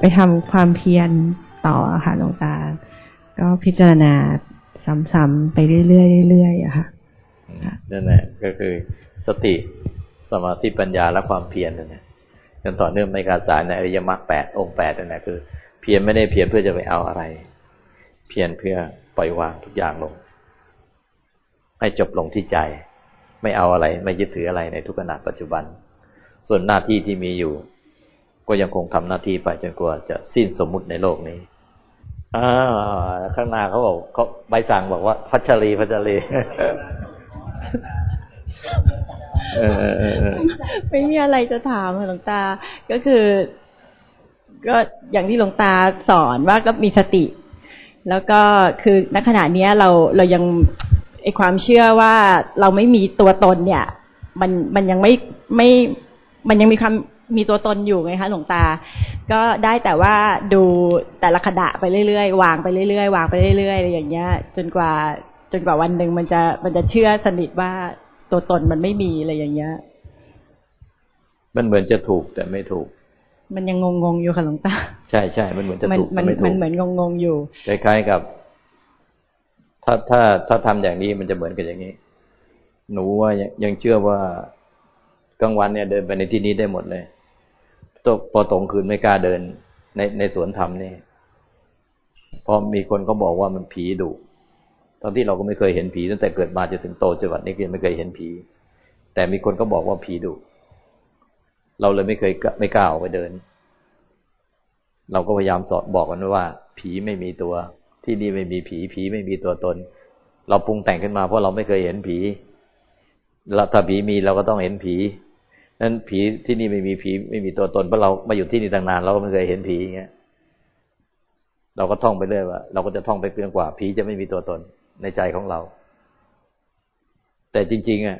ไปทำความเพียรต่อค่ะหลวงตา ก็พิจารณาซ้ำๆไปเรื่อยๆเรื่อยๆอะค่ะนั่นแหละก็คือสติสมาธิปัญญาและความเพียรนั่นแหละจนต่อเนื่องในการสายในอริยมรรคแปดองค์แปดนั่นแหละคือ เพียรไม่ได้เพียรเพื่อจะไปเอาอะไร เพียรเพื่อปล่อยวางทุกอย่างลง ให้จบลงที่ใจ ไม่เอาอะไร ไม่ยึดถืออะไรในทุกขณะปัจจุบัน ส่วนหน้าที่ที่มีอยู่ ก็ยังคงทำหน้าที่ไปจนกว่าจะสิ้นสมมุติในโลกนี้อ่าข้างหน้าเขาบอกเขาใบสั่งบอกว่า พัชรีพัชรีไม่มีอะไรจะถามหลวงตา ก็คือ ก็อย่างที่หลวงตาสอนว่าก็มีสติ แล้วก็คือณขณะนี้เราเรายังไอความเชื่อว่าเราไม่มีตัวตนเนี่ย มันมันยังไม่ไม่มันยังมีความ มีตัวตนอยู่ไงคะหลวงตา ก็ได้แต่ว่าดูแต่ละขณะไปเรื่อยๆ วางไปเรื่อยๆ วางไปเรื่อยๆอะไรอย่างเงี้ย จนกว่าจนกว่าวันหนึ่งมันจะมันจะเชื่อสนิทว่าตัวตนมันไม่มีอะไรอย่างเงี้ย มันเหมือนจะถูกแต่ไม่ถูก มันยังงงๆอยู่ค่ะหลวงตา ใช่ใช่มันเหมือนจะถูกแต่ไม่ถูกมันเหมือนงงๆอยู่ คล้ายๆกับ ถ้าถ้าถ้าทำอย่างนี้มันจะเหมือนกันอย่างนี้ หนูว่ายังเชื่อว่ากลางวันเนี่ยเดินไปในที่นี้ได้หมดเลย ตกพอตรงคืนไม่กล้าเดิน ในในสวนธรรมนี่พอมีคนก็บอกว่ามันผีดุตอนที่เราก็ไม่เคยเห็นผีตั้งแต่เกิดมาจนถึงโตจนวันนี้ก็ยังไม่เคยเห็นผี แต่มีคนก็บอกว่าผีดุเราเลยไม่เคยไม่กล้าออกไปเดิน เราก็พยายามสอนบอกกันว่า ผีไม่มีตัว ที่นี่ไม่มีผี ผีไม่มีตัวตน เราปรุงแต่งขึ้นมาเพราะเราไม่เคยเห็นผีแล้วถ้าผีมีเราก็ต้องเห็นผี นั้นผีที่นี่ไม่มีผี ไม่มีตัวตนเพราะเรามาอยู่ที่นี่ตั้งนานเราก็ไม่เคยเห็นผีอย่างเงี้ย เราก็ท่องไปเรื่อยว่า เราก็จะท่องไปเพียงกว่าผีจะไม่มีตัวตนในใจของเรา แต่จริง ๆอะ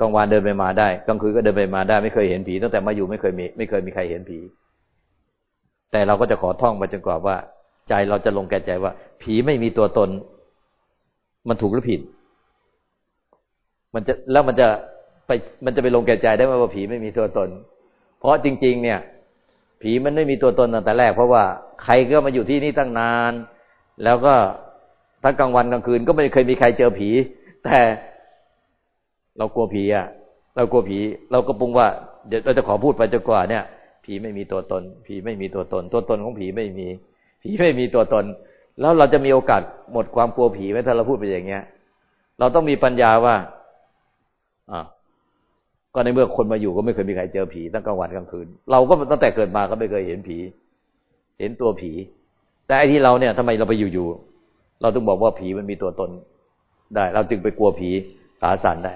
กลางวันเดินไปมาได้กลางคืนก็เดินไปมาได้ไม่เคยเห็นผีตั้งแต่มาอยู่ไม่เคยมีไม่เคยมีใครเห็นผี แต่เราก็จะขอท่องไปจนกว่าว่า ใจเราจะลงแก่ใจว่า ผีไม่มีตัวตน มันถูกหรือผิด มันจะแล้วมันจะ ไปมันจะไปลงแก่ใจได้ไหมว่าผีไม่มีตัวตน เพราะจริง ๆ เนี่ย ผีมันไม่มีตัวตนตั้งแต่แรก เพราะว่าใครก็มาอยู่ที่นี่ตั้งนาน แล้วก็ทั้งกลางวันกลางคืนก็ไม่เคยมีใครเจอผี แต่เรากลัวผีอะ เรากลัวผี เราก็ปรุงว่าเดี๋ยวเราจะขอพูดไปจนกว่าเนี่ย ผีไม่มีตัวตน ผีไม่มีตัวตน ตัวตนของผีไม่มี ผีไม่มีตัวตน แล้วเราจะมีโอกาสหมดความกลัวผีไหมถ้าเราพูดไปอย่างเงี้ย เราต้องมีปัญญาว่าอ่า ก็ในเมื่อคนมาอยู่ก็ไม่เคยมีใครเจอผีตั้งกลางวันกลางคืน เราก็ตั้งแต่เกิดมาก็ไม่เคยเห็นผี เห็นตัวผี แต่ไอ้ที่เราเนี่ยทำไมเราไปอยู่ๆเราต้องบอกว่าผีมันมีตัวตนได้ เราจึงไปกลัวผีสาสารได้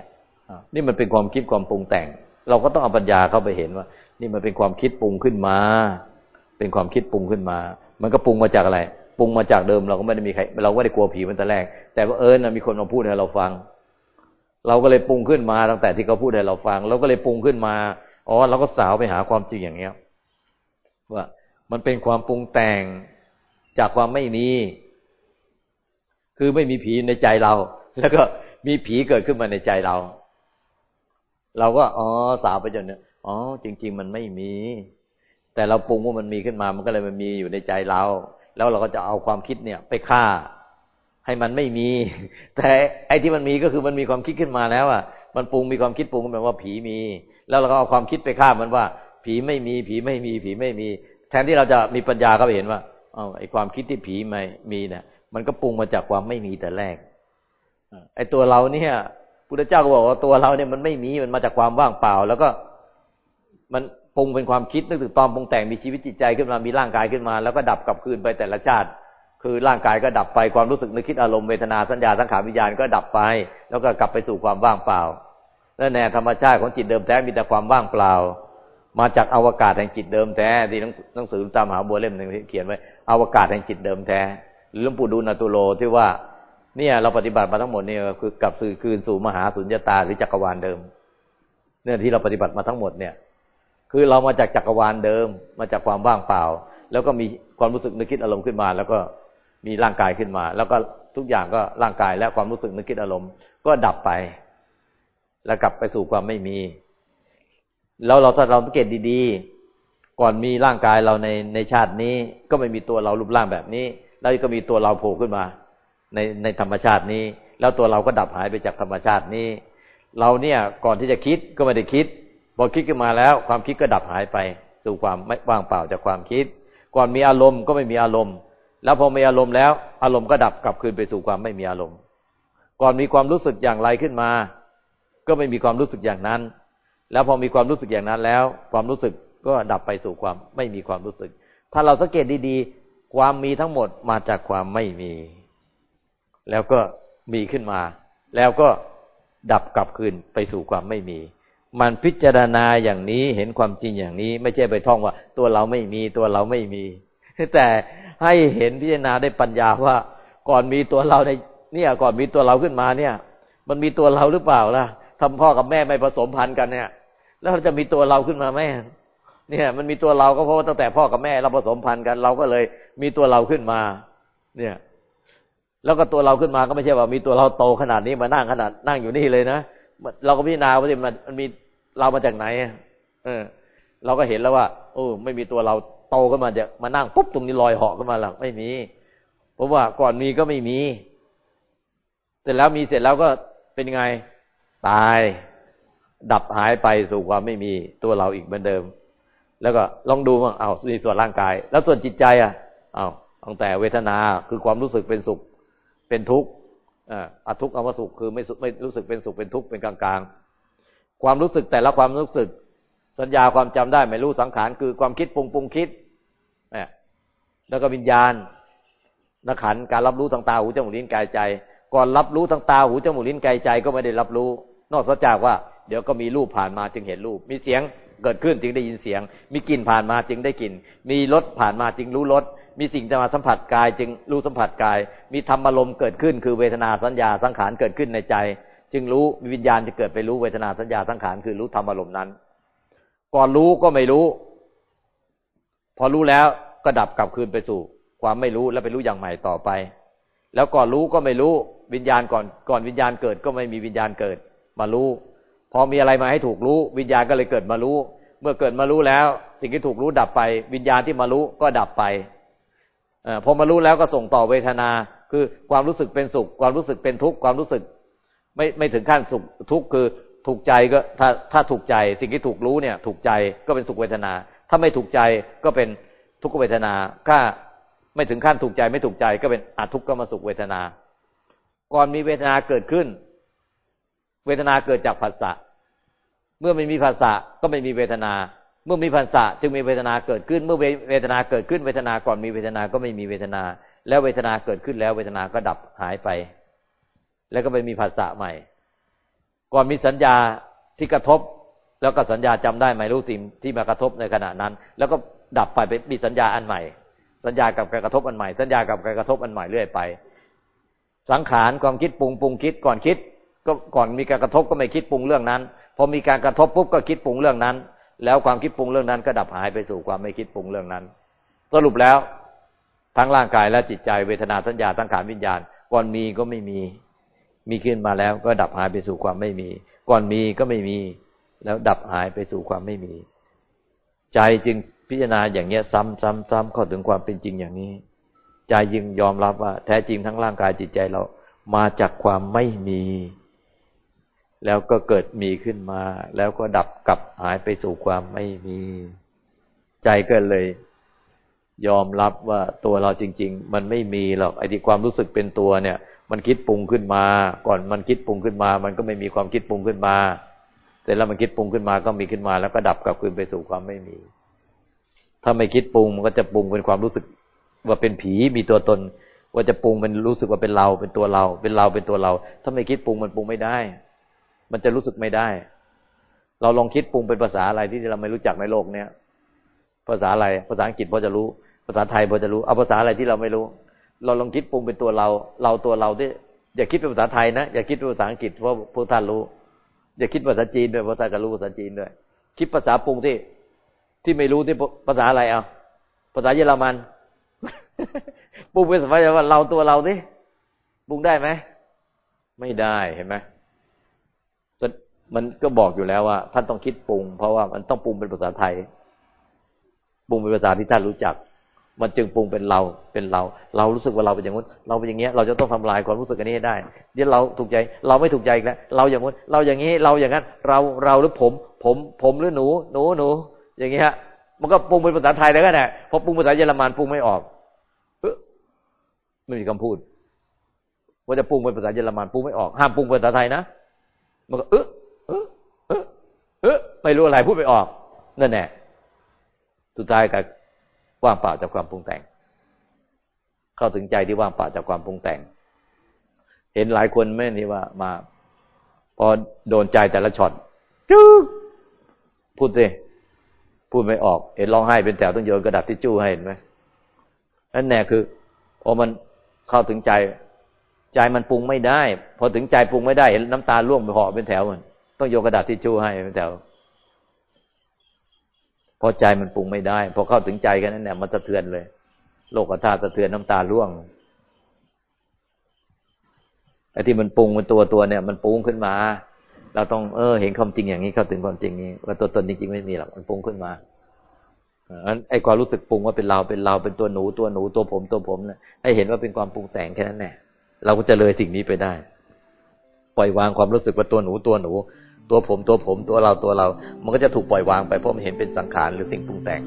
นี่มันเป็นความคิดความปรุงแต่ง เราก็ต้องเอาปัญญาเข้าไปเห็นว่า นี่มันเป็นความคิดปรุงขึ้นมา เป็นความคิดปรุงขึ้นมา มันก็ปรุงมาจากอะไรปรุงมาจากเดิมเราก็ไม่ได้มีใคร เราไม่ได้กลัวผีมันแต่แรก แต่ว่าเออมีคนมาพูดให้เราฟัง เราก็เลยปรุงขึ้นมาตั้งแต่ที่เขาพูดให้เราฟัง เราก็เลยปรุงขึ้นมาอ๋อเราก็สาวไปหาความจริงอย่างเงี้ยว่ามันเป็นความปรุงแต่งจากความไม่มี คือไม่มีผีในใจเรา แล้วก็มีผีเกิดขึ้นมาในใจเรา เราก็อ๋อสาวไปจนเนี่ยอ๋อ จริง ๆ มันไม่มี แต่เราปรุงว่ามันมีขึ้นมา มันก็เลยมันมีอยู่ในใจเรา แล้วเราก็จะเอาความคิดเนี่ย ไปฆ่า ให้มันไม่มี แต่ไอ้ที่มันมีก็คือมันมีความคิดขึ้นมาแล้วอะมันปรุงมีความคิดปรุงขึ้นว่าผีมี แล้วเราก็เอาความคิดไปฆ่ามันว่า ผีไม่มี ผีไม่มี ผีไม่มี แทนที่เราจะมีปัญญาก็ไปเห็นว่าอ๋อไอ้ความคิดที่ผีไม่มีเนี่ยมันก็ปรุงมาจากความไม่มีแต่แรกไอ้ตัวเราเนี่ยพุทธเจ้าก็บอกว่าตัวเราเนี่ยมันไม่มีมันมาจากความว่างเปล่า แล้วก็มันปรุงเป็นความคิดนึกถึงตอนปรุงแต่งมีชีวิตจิตใจขึ้นมามีร่างกายขึ้นมา แล้วก็ดับกลับคืนไปแต่ละชาติ คือร่างกายก็ดับไปความรู้สึกนึกคิดอารมณ์เวทนาสัญญาสังขารวิญญาณก็ดับไป แล้วก็กลับไปสู่ความว่างเปล่าและแนวธรรมชาติของจิตเดิมแท้มีแต่ความว่างเปล่า มาจากอวกาศแห่งจิตเดิมแท้ที่หนังสือตามหาบัวเล่มหนึ่งที่เขียนไว้อวกาศแห่งจิตเดิมแท้หรือหลวงปู่ดูลนาตุโลที่ว่าเนี่ยเราปฏิบัติมาทั้งหมดเนี่ยคือกลับสื่อคืนสู่มหาสุญญตาหรือจักรวาลเดิม เนี่ยที่เราปฏิบัติมาทั้งหมดเนี่ย คือเรามาจากจักรวาลเดิม มาจากความว่างเปล่า แล้วก็มีความรู้สึกนึกคิดอารมณ์ขึ้นมา แล้วก็ มีร่างกายขึ้นมา แล้วก็ทุกอย่างก็ร่างกายและความรู้สึกนึกคิดอารมณ์ ก็ดับไป แล้วกลับไปสู่ความไม่มี แล้วเราถ้าเราสังเกตดีๆ ก่อนมีร่างกายเราในในชาตินี้ ก็ไม่มีตัวเรารูปร่างแบบนี้ แล้วก็มีตัวเราโผล่ขึ้นมา ในในธรรมชาตินี้ แล้วตัวเราก็ดับหายไปจากธรรมชาตินี้ เราเนี่ยก่อนที่จะคิดก็ไม่ได้คิดพอคิดขึ้นมาแล้ว ความคิดก็ดับหายไป สู่ความไม่ว่างเปล่าจากความคิด ก่อนมีอารมณ์ก็ไม่มีอารมณ์ แล้วพอมีอารมณ์แล้ว อารมณ์ก็ดับกลับคืนไปสู่ความไม่มีอารมณ์ ก่อนมีความรู้สึกอย่างไรขึ้นมา ก็ไม่มีความรู้สึกอย่างนั้น แล้วพอมีความรู้สึกอย่างนั้นแล้ว ความรู้สึกก็ดับไปสู่ความไม่มีความรู้สึก ถ้าเราสังเกตดีๆ ความมีทั้งหมดมาจากความไม่มี แล้วก็มีขึ้นมา แล้วก็ดับกลับคืนไปสู่ความไม่มี มันพิจารณาอย่างนี้เห็นความจริงอย่างนี้ ไม่ใช่ไปท่องว่า ตัวเราไม่มีตัวเราไม่มี แต่ให้เห็นพิจารณาได้ปัญญาว่า ก่อนมีตัวเราในเนี่ย ก่อนมีตัวเราขึ้นมาเนี่ย มันมีตัวเราหรือเปล่าล่ะทำพ่อกับแม่ไม่ผสมพันธุ์กันเนี่ย แล้วจะมีตัวเราขึ้นมาไหมเนี่ย มันมีตัวเราก็เพราะว่าตั้งแต่พ่อกับแม่เราผสมพันธุ์กัน เราก็เลยมีตัวเราขึ้นมา เนี่ย แล้วก็ตัวเราขึ้นมาก็ไม่ใช่ว่ามีตัวเราโตขนาดนี้มานั่งขนาดนั่งอยู่นี่เลยนะเราก็พิจารณาว่ามันมันมีเรามาจากไหนเออ เราก็เห็นแล้วว่าโอ้ไม่มีตัวเรา โตขึ้นมาจะมานั่งปุ๊บตรงนี้ลอยเหาะขึ้นมาหรอกไม่มี เพราะว่าก่อนมีก็ไม่มี เสร็จแล้วมีเสร็จแล้วก็เป็นไงตาย ดับหายไปสู่ความไม่มีตัวเราอีกเหมือนเดิม แล้วก็ลองดูว่าเอาในส่วนร่างกาย แล้วส่วนจิตใจอะเอาตั้งแต่เวทนาคือความรู้สึกเป็นสุขเป็นทุกข์อ่าทุกข์เอาว่าสุขคือไม่ไม่รู้สึกเป็นสุขเป็นทุกข์เป็นกลางๆ ความรู้สึกแต่ละความรู้สึก สัญญาความจำได้ไม่รู้สังขารคือความคิดปรุงปรุงคิดแล้วก็วิญญาณนักขันการรับรู้ทางตาหูจมูกลิ้นกายใจ ก่อนรับรู้ทางตาหูจมูกลิ้นกายใจก็ไม่ได้รับรู้ นอกจากว่า เดี๋ยวก็มีรูปผ่านมาจึงเห็นรูป มีเสียงเกิดขึ้นจึงได้ยินเสียง มีกลิ่นผ่านมาจึงได้กลิ่น มีรสผ่านมาจึงรู้รสมีสิ่งจะมาสัมผัสกาย จึงรู้สัมผัสกาย มีธรรมอารมณ์เกิดขึ้น คือเวทนาสัญญาสังขารเกิดขึ้นในใจ จึงรู้มีวิญญาณจะเกิดไปรู้เวทนาสัญญาสังขารคือรู้ธรรมอารมณ์นั้น ก่อนรู้ก็ไม่รู้ พอรู้แล้วก็ดับกลับคืนไปสู่ ความไม่รู้แล้วไปรู้อย่างใหม่ต่อไป แล้วก่อนรู้ก็ไม่รู้วิญญาณก่อนก่อนวิญญาณเกิดก็ไม่มีวิญญาณเกิดมารู้ พอมีอะไรมาให้ถูกรู้ วิญญาณก็เลยเกิดมารู้ เมื่อเกิดมารู้แล้ว สิ่งที่ถูกรู้ดับไป วิญญาณที่มารู้ก็ดับไปอพอมารู้แล้วก็ส่งต่อเวทนา คือความรู้สึกเป็นสุข ความรู้สึกเป็นทุกข์ความรู้สึก ไม่ไม่ถึงขั้นสุขทุกข์คือ ถูกใจก็ถ้าถ้าถูกใจสิ่งที่ถูกรู้เนี่ย ถูกใจก็เป็นสุขเวทนา ถ้าไม่ถูกใจก็เป็นทุกขเวทนาถ้าไม่ถึงขั้นถูกใจไม่ถูกใจก็เป็นอทุกขมสุขเวทนา ก่อนมีเวทนาเกิดขึ้น เวทนาเกิดจากผัสสะเมื่อไม่มีผัสสะก็ไม่มีเวทนา เมื่อมีผัสสะจึงมีเวทนาเกิดขึ้น เมื่อเวทนาเกิดขึ้น เวทนาก่อนมีเวทนาก็ไม่มีเวทนา แล้วเวทนาเกิดขึ้นแล้วเวทนาก็ดับหายไป แล้วก็ไปมีผัสสะใหม่ ก่อนมีสัญญาที่กระทบ แล้วก็สัญญาจำได้ไหมรู้สิ่งที่มากระทบในขณะนั้น แล้วก็ดับไปไปมีสัญญาอันใหม่ สัญญากับการกระทบอันใหม่ สัญญากับการกระทบอันใหม่เรื่อยไป สังขารความคิดปรุงปรุงคิดก่อนคิด ก็ก่อนมีการกระทบก็ไม่คิดปรุงเรื่องนั้นพอมีการกระทบปุ๊บก็คิดปรุงเรื่องนั้น แล้วความคิดปรุงเรื่องนั้นก็ดับหายไปสู่ความไม่คิดปรุงเรื่องนั้น สรุปแล้วทั้งร่างกายและจิตใจเวทนาสัญญาทั้งขานวิญญาณก่อนมีก็ไม่มี มีขึ้นมาแล้วก็ดับหายไปสู่ความไม่มี ก่อนมีก็ไม่มี แล้วดับหายไปสู่ความไม่มี ใจจึงพิจารณาอย่างเนี้ย ซ้ำซ้ำซ้ำเข้าถึงความเป็นจริงอย่างนี้ ใจยึงยอมรับว่า แท้จริงทั้งร่างกายจิตใจเรามาจากความไม่มี แล้วก็เกิดมีขึ้นมา แล้วก็ดับกลับหายไปสู่ความไม่มี ใจก็เลย ยอมรับว่าตัวเราจริง ๆ มันไม่มีหรอกไอ้ที่ความรู้สึกเป็นตัวเนี่ย มันคิดปรุงขึ้นมา ก่อนมันคิดปรุงขึ้นมา มันก็ไม่มีความคิดปรุงขึ้นมา เสร็จแล้วมันคิดปรุงขึ้นมาก็มีขึ้นมา แล้วก็ดับกลับคืนไปสู่ความไม่มี ถ้าไม่คิดปรุงมันก็จะปรุงเป็นความรู้สึกว่าเป็นผีมีตัวตน ว่าจะปรุงเป็นรู้สึกว่าเป็นเราเป็นตัวเรา เป็นเราเป็นตัวเรา ถ้าไม่คิดปรุงมันปรุงไม่ได้ มันจะรู้สึกไม่ได้ เราลองคิดปรุงเป็นภาษาอะไรที่เราไม่รู้จักในโลกเนี้ยภาษาอะไรภาษาอังกฤษพอจะรู้ ภาษาไทยพอจะรู้เอาภาษาอะไรที่เราไม่รู้ เราลองคิดปรุงเป็นตัวเรา เราตัวเราที่อย่าคิดเป็นภาษาไทยนะอย่าคิดเป็นภาษาอังกฤษเพราะพวกท่านรู้ อย่าคิดภาษาจีนด้วยเพราะท่าก็รู้ภาษาจีนด้วยคิดภาษาปรุงที่ ที่ไม่รู้ที่ภาษาอะไรเอาภาษาเยอรมันปรุงเป็นภาษาว่าเราตัวเราที่ปรุงได้ไหมไม่ได้เห็นไหมมันก็บอกอยู่แล้วว่าท่านต้องคิดปรุง เพราะว่ามันต้องปรุงเป็นภาษาไทย ปรุงเป็นภาษาที่ท่านรู้จัก มันจึงปรุงเป็นเราเป็นเรา เรารู้สึกว่าเราเป็นอย่างนู้นเราเป็นอย่างเงี้ยเราจะต้องทำลายความรู้สึกอันนี้ให้ได้เดี๋ยวเราถูกใจเราไม่ถูกใจอีกแล้วเราอย่างนู้นเราอย่างนี้เราอย่างนั้น เราเราหรือผม ผมผมหรือหนูหนูหนูอย่างเงี้ยมันก็ปรุงเป็นภาษาไทยแล้วก็แน่พอปรุงภาษาเยอรมันปรุงไม่ออกไม่มีคำพูดว่าจะปรุงเป็นภาษาเยอรมันปรุงไม่ออกห้ามปรุงเป็นภาษาไทยนะมันก็เออเออเออเออไม่รู้อะไรพูดไม่ออกนั่นแหละสุดท้ายก็ ว่างเปล่าจากความปรุงแต่ง เข้าถึงใจที่ว่างเปล่าจากความปรุงแต่ง เห็นหลายคนไม่นี่ว่ามา พอโดนใจแต่ละช็อตจุ๊พูดสิพูดไม่ออก เห็นร้องไห้เป็นแถวต้องโยนกระดาษทิชชู่ให้เห็นไหมนั่นแน่คือพอมันเข้าถึงใจ ใจมันปรุงไม่ได้ พอถึงใจปรุงไม่ได้เห็นน้ำตาล่วงไปห่อเป็นแถวมันต้องโยนกระดาษทิชชู่ให้เป็นแถว พอใจมันปรุงไม่ได้ พอเข้าถึงใจกันนั้นเนี่ยมันสะเทือนเลย โลกธาตุสะเทือนน้ำตาร่วงไอ้ที่มันปรุงมันตัวตัวเนี่ย มันปรุงขึ้นมา เราต้องเออ เห็นความจริงอย่างนี้เข้าถึงความจริงนี้ว่าตัวตนจริงๆไม่มีหรอกมันปรุงขึ้นมาอันไอ้ความรู้สึกปรุงว่าเป็นเราเป็นเราเป็นตัวหนูตัวหนูตัวผมตัวผมเนี่ยให้เห็นว่าเป็นความปรุงแต่งแค่นั้นแหละเราก็จะเลยสิ่งนี้ไปได้ ปล่อยวางความรู้สึกว่าตัวหนูตัวหนู ตัวผมตัวผมตัวเราตัวเรา มันก็จะถูกปล่อยวางไปเพราะมันเห็นเป็นสังขารหรือสิ่งปรุงแต่ง